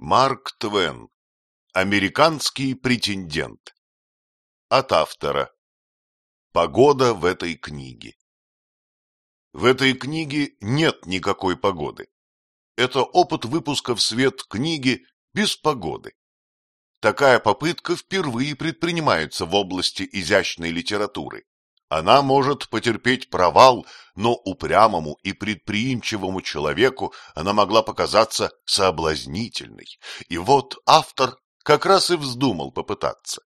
Марк Твен. Американский претендент. От автора. Погода в этой книге. В этой книге нет никакой погоды. Это опыт выпуска в свет книги без погоды. Такая попытка впервые предпринимается в области изящной литературы. Она может потерпеть провал, но упрямому и предприимчивому человеку она могла показаться соблазнительной. И вот автор как раз и вздумал попытаться.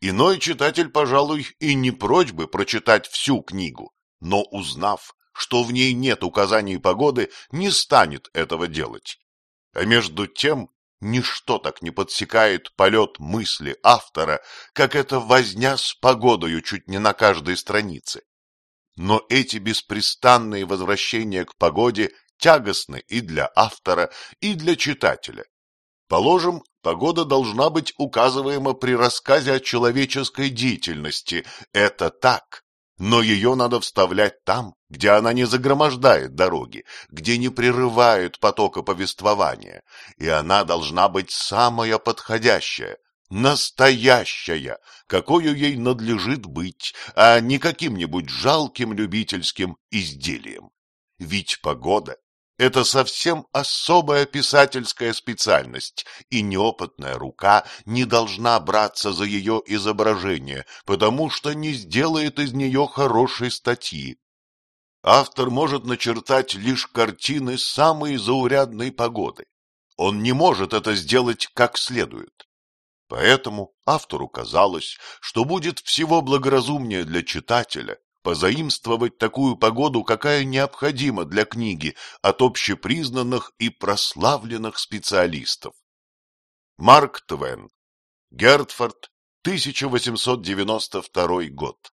Иной читатель, пожалуй, и не прочь бы прочитать всю книгу, но узнав, что в ней нет указаний погоды, не станет этого делать. А между тем Ничто так не подсекает полет мысли автора, как эта возня с погодою чуть не на каждой странице. Но эти беспрестанные возвращения к погоде тягостны и для автора, и для читателя. Положим, погода должна быть указываема при рассказе о человеческой деятельности. Это так. Но ее надо вставлять там, где она не загромождает дороги, где не прерывает потока повествования, и она должна быть самая подходящая, настоящая, какую ей надлежит быть, а не каким-нибудь жалким любительским изделием. Ведь погода это совсем особая писательская специальность, и неопытная рука не должна браться за ее изображение, потому что не сделает из нее хорошей статьи. Автор может начертать лишь картины самой заурядной погоды. Он не может это сделать как следует. Поэтому автору казалось, что будет всего благоразумнее для читателя позаимствовать такую погоду, какая необходима для книги от общепризнанных и прославленных специалистов. Марк Твен. Гертфорд, 1892 год.